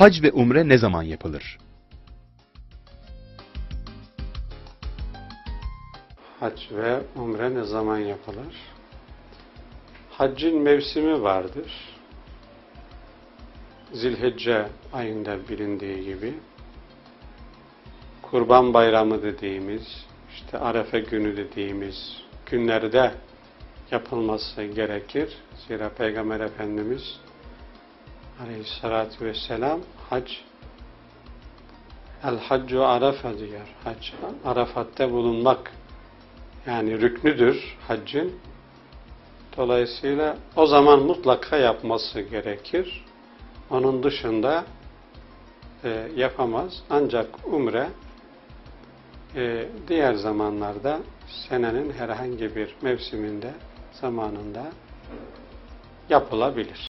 Hac ve umre ne zaman yapılır? Hac ve umre ne zaman yapılır? Haccın mevsimi vardır. Zilhicce ayında bilindiği gibi Kurban Bayramı dediğimiz, işte Arefe günü dediğimiz günlerde yapılması gerekir. Zira Peygamber Efendimiz Aleyhissalatü Vesselam hac El haccu arafa diyor. Hac, Arafat'ta bulunmak yani rüknüdür haccın. Dolayısıyla o zaman mutlaka yapması gerekir. Onun dışında e, yapamaz. Ancak umre e, diğer zamanlarda senenin herhangi bir mevsiminde, zamanında yapılabilir.